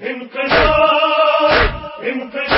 انقلاب انقلاب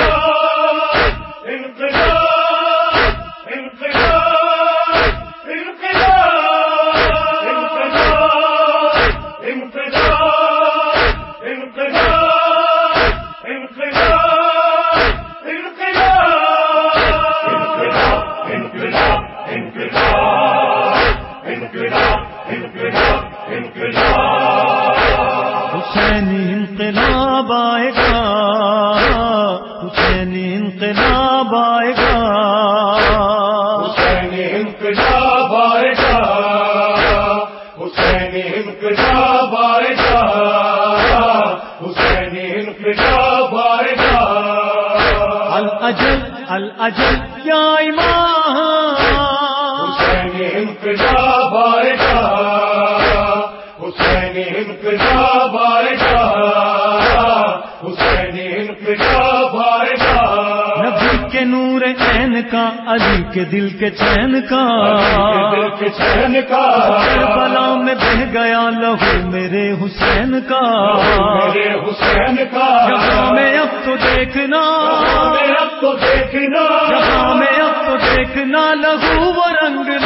الاجل الاجل یا ایمان حسین انقلاب آئے گا حسین انقلاب آئے گا حسین انقلاب آئے گا نبی کے نور عین کا علی کے دل کے چین کا۔ دل کے چین کا۔ بلا میں گیا لہو میرے حسین کا۔ میرے حسین کا۔ جہاں میں اب تو دیکھنا۔ اب تو دیکھنا۔ جہاں میں اب تو دیکھنا لہو وہ رنگ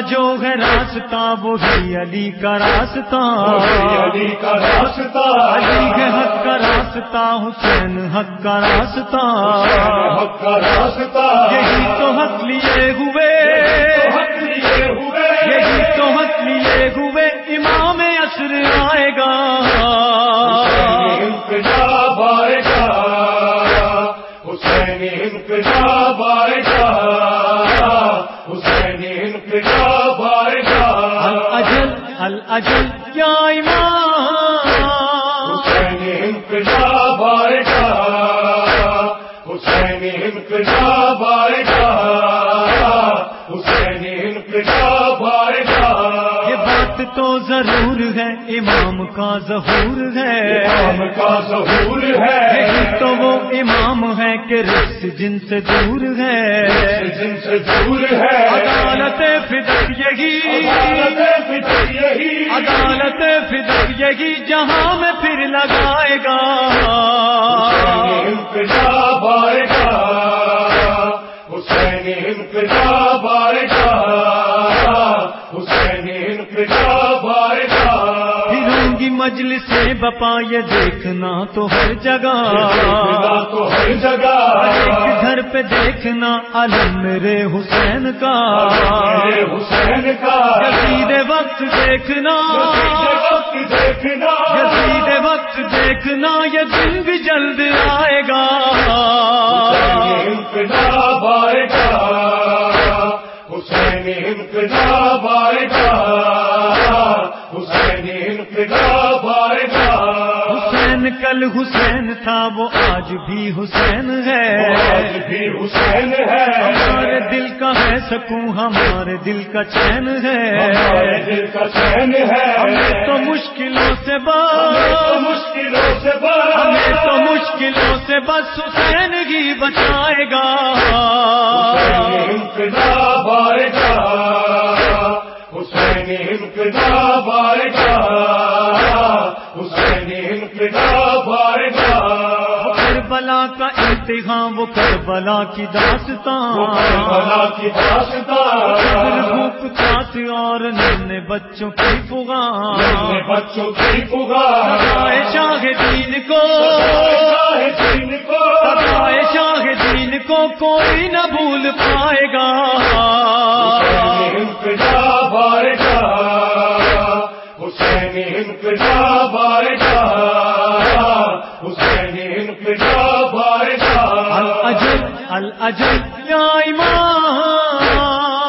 جو ہے راستہ وہی علی کا راستہ۔ علی کا راستہ۔ علی کے حق کا راستہ حسین حق کا راستہ۔ حق کا راستہ۔ یہی تو حق لیے ہوئے۔ حق لیے ہوئے۔ یہی تو حق لیے ہوئے۔ امام عصر آئے گا۔ حسین انقلاب آئے گا۔ حسین انقلاب آئے گا۔ تو ضرور ہے امام کا ظہور ہے۔ امام کا ظہور ہے۔ تو وہ امام ہے کہ رس جن سے دور ہے۔ جن سے دور ہے۔ عدالت فدق یہی۔ عدالت فطر یہی۔ عدالت فدق یہی جہاں میں پھر لگائے گا۔ انقلاب آئے گا۔ حسین انقلاب آئے گا۔ مجلس بپا یہ دیکھنا تو ہر جگہ۔ تو ہر جگہ۔ ایک گھر پہ دیکھنا علم میرے حسین کا۔ حسین کا۔ یزید وقت دیکھنا۔ دیکھنا۔ وقت دیکھنا یہ دن بھی جلد آئے گا۔ آئے گا۔ حسین کل حسین تھا وہ آج بھی حسین ہے۔ آج بھی حسین ہے۔ ہمارے دل کا ہے سکون ہمارے دل کا چین ہمارے ہے دل کا چین ہے۔ ہمیں تو مشکلوں سے بس۔ مشکلوں سے بڑا ہمیں تو مشکلوں سے بس۔ حسین ہی بچائے گا۔ کربلا کا امتحان وہ کربلا کی داستان۔ بلا کی داستان۔ بھوک اور ننے بچوں کی پگان بچوں کی پگار شاہ دین کو۔ شاہ دین کو۔ کوئی نہ بھول پائے گا۔ حسین گا حسین انقلاب الاجل یا ایمان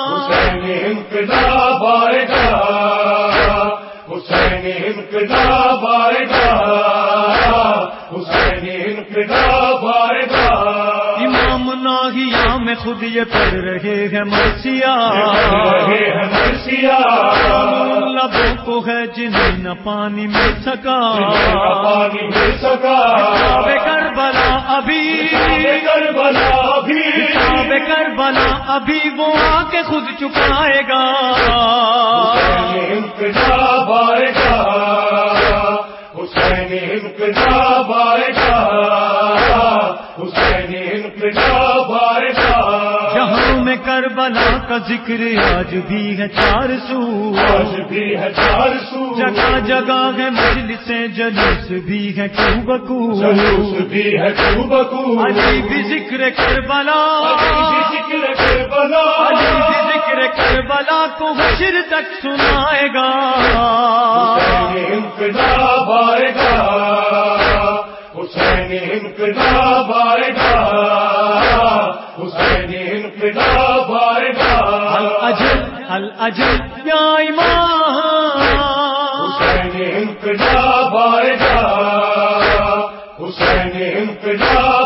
حسین انقلاب آئے گا حسین انقلاب آئے گا حسین انقلاب آئے گا امام ناہیا میں خود یہ پڑھ رہے ہیں مرثیا رہے لبوں کو ہے جنہیں نہ پانی مل سکا پانی مل سکا بے کربلا ابھی کربلا ابھی وہ آ کے خود چکائے گا۔ حسین انقلاب آئے گا۔ حسین ذکر آج بھی ہے چار سو آج بھی ہے چار سو جگہ جگہ ہے مجلس جلوس بھی ہے بکو جلوس بھی ہے بکو علی بھی ذکر کربلا۔ ذکر کربلا۔ علی بھی ذکر کربلا کو حشر تک سنائے گا۔ انقلاب آئے گا۔ حسین انقلاب آئے گا حسین انقلاب آئے گا الاجل الاجل یا حسین انقلاب آئے گا حسین انقلاب